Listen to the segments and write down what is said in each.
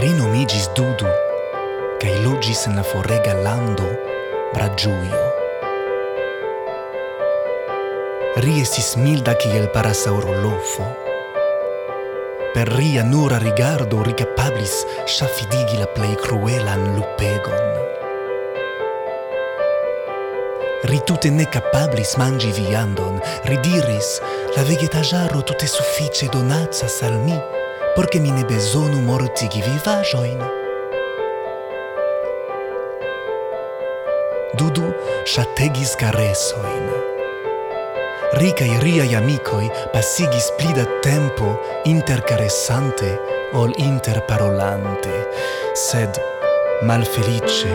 rinomigis Dudu, cae logis in la forrega lando Bragiuio. Ri estis milda parasauro lofo, Per ria nura rigardo ricapablis sciafidigi la plei cruelan lupegon. Ri tute ne capablis mangi viandon, ridiris, la vegetajaro tute suffice donatsas al mi, por che mi ne bezonu mortigi vivajoin. Dudu shategis caresoin. ria riai amicoi passigis pli da tempo intercaressante ol interparolante, sed malfelice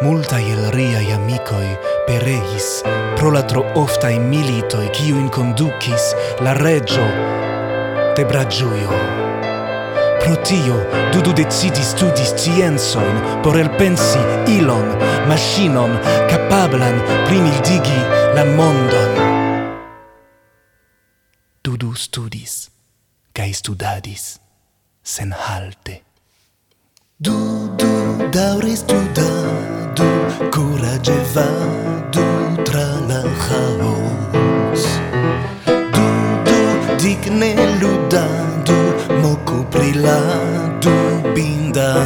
Multa il ria riai amicoi pereis pro la tro oftai militoi ciuin conducis la regio te bragiuio. Pro tio Dudu decidi studi scienzoin por el pensi ilon, maŝinon kapablan plimildigi la mondon. Dudu studis cae studadis senhalte. halte. Dudu daure studadu, curage vadu, Leyla, du bin da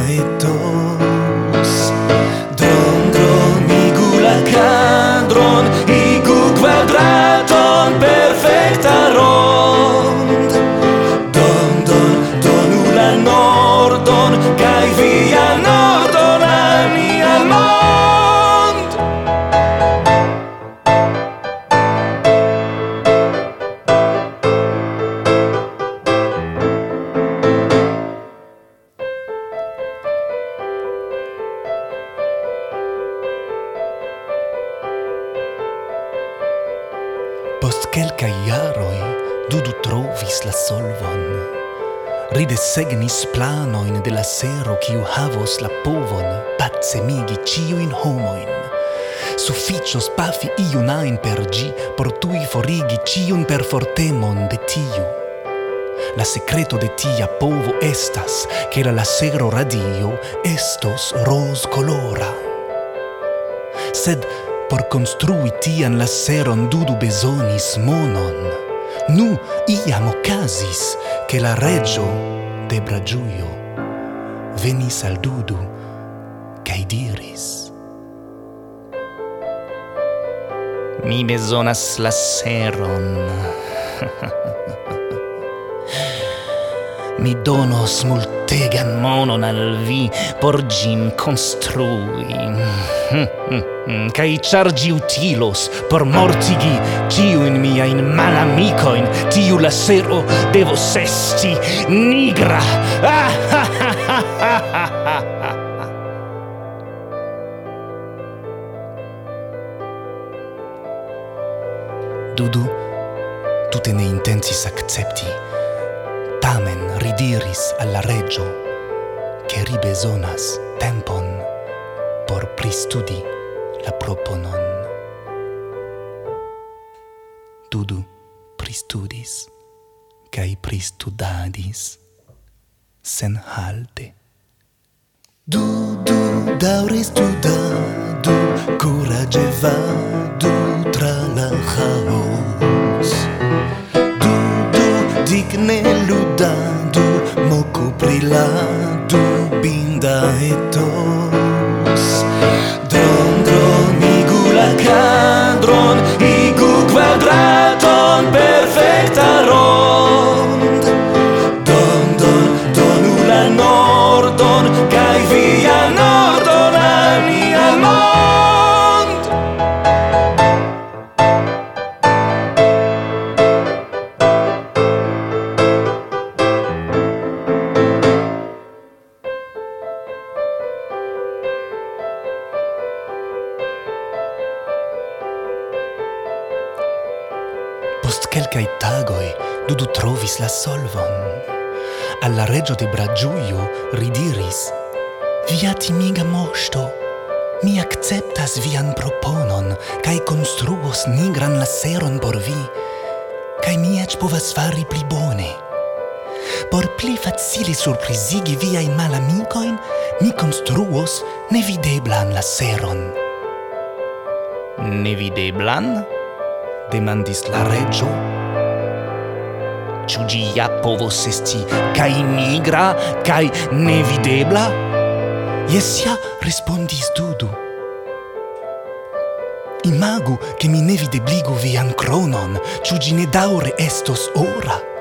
Post quelca iaroi Dudu trovis la solvon. Ridesegnis planoin de la sero quiu havos la povon pacemigi ciuin homoin. Sufficios pafi iunain per gi por tui forigi ciun per fortemon de tiu. La secreto de tia povo estas che la lasero radio estos ros colora. Sed Por construi tian la seron dudu besonis monon. Nu iam ocasis che la regio de Bragiuio venis al dudu cae diris Mi besonas la seron. mi donos multegan monon al vi por gin construi. Cai char gi utilos por mortigi ciu in mia in malamicoin, tiu la sero devos nigra. Ah, tu ah. Dudu ne intensis accepti diris alla reggio che ribesonas tempon por pristudi la proponon. Dudu pristudis, cae pristudadis, sen halte. Dudu du, daure studa, du, curage va, Adicto Post quelcae tagoi, Dudu trovis la solvon. Alla regio de Bragiuio ridiris, Via timiga mosto, mi acceptas vian proponon, cae construos nigran laseron por vi, cae mi ec povas fari pli bone. Por pli facile surprizigi viain malamicoin, mi construos nevideblan laseron. Nevideblan? demandis la regio. Ciu gi ja povos esti kai nigra kaj nevidebla? Yes, ja, respondis Dudu. Imagu, che mi nevidebligu vian cronon, ciu gi ne daure estos ora.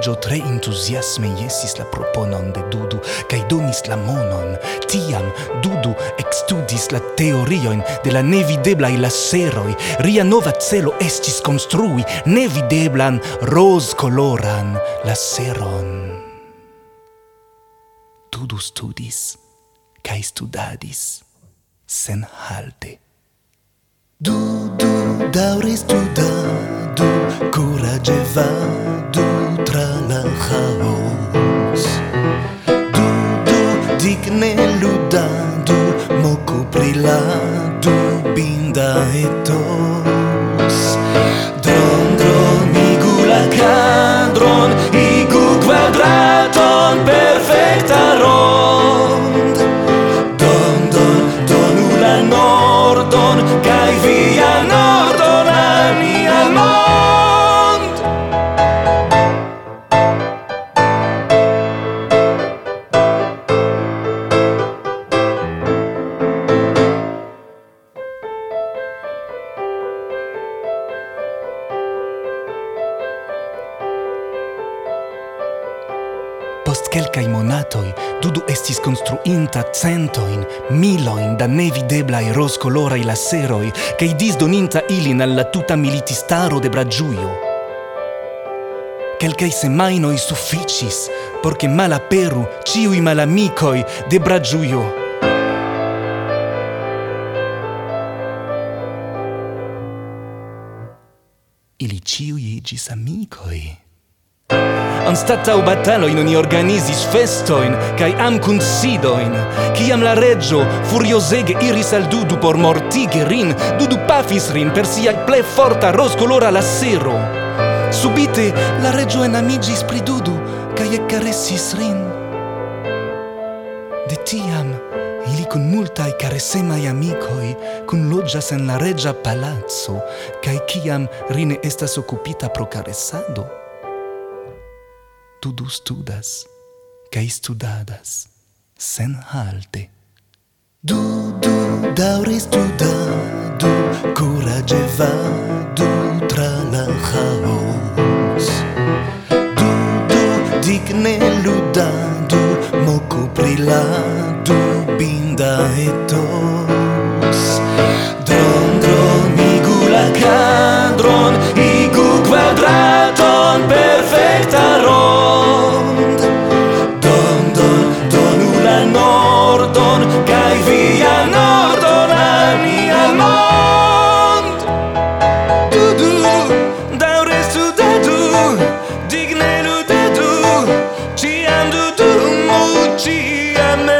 reĝo tre entusiasme jesis la proponon de Dudu cae donis la monon. Tiam Dudu extudis la teorioin de la nevideblai laseroi. Ria nova celo estis construi nevideblan rozkoloran laseron. Dudu studis cae studadis sen halte. Dudu daure studadu, curage vadu, construinta centoin, miloin da nevideblai roscolorai laseroi, cae disdoninta ilin alla tuta militistaro de Bragiuio. Quelcae semainoi sufficis, porche malaperu ciui malamicoi de Bragiuio. Ili ciui igis amicoi. Anstataŭ batalojn oni organizis am kaj amkunsidojn. Kiam la reggio furiosege iris al Dudu por mortige rin, Dudu pafis rin per sia ple forta rozkolora lasero. Subite la reĝo enamiĝis pri Dudu kai e caressis rin. De tiam ili kun multaj amicoi con loggia en la regia palazzo kai kiam rine estas occupita pro karesado, tudo studas, cae studadas, sen halte. Du, du, daure studadu, curage vadu, te ando do multi -amém.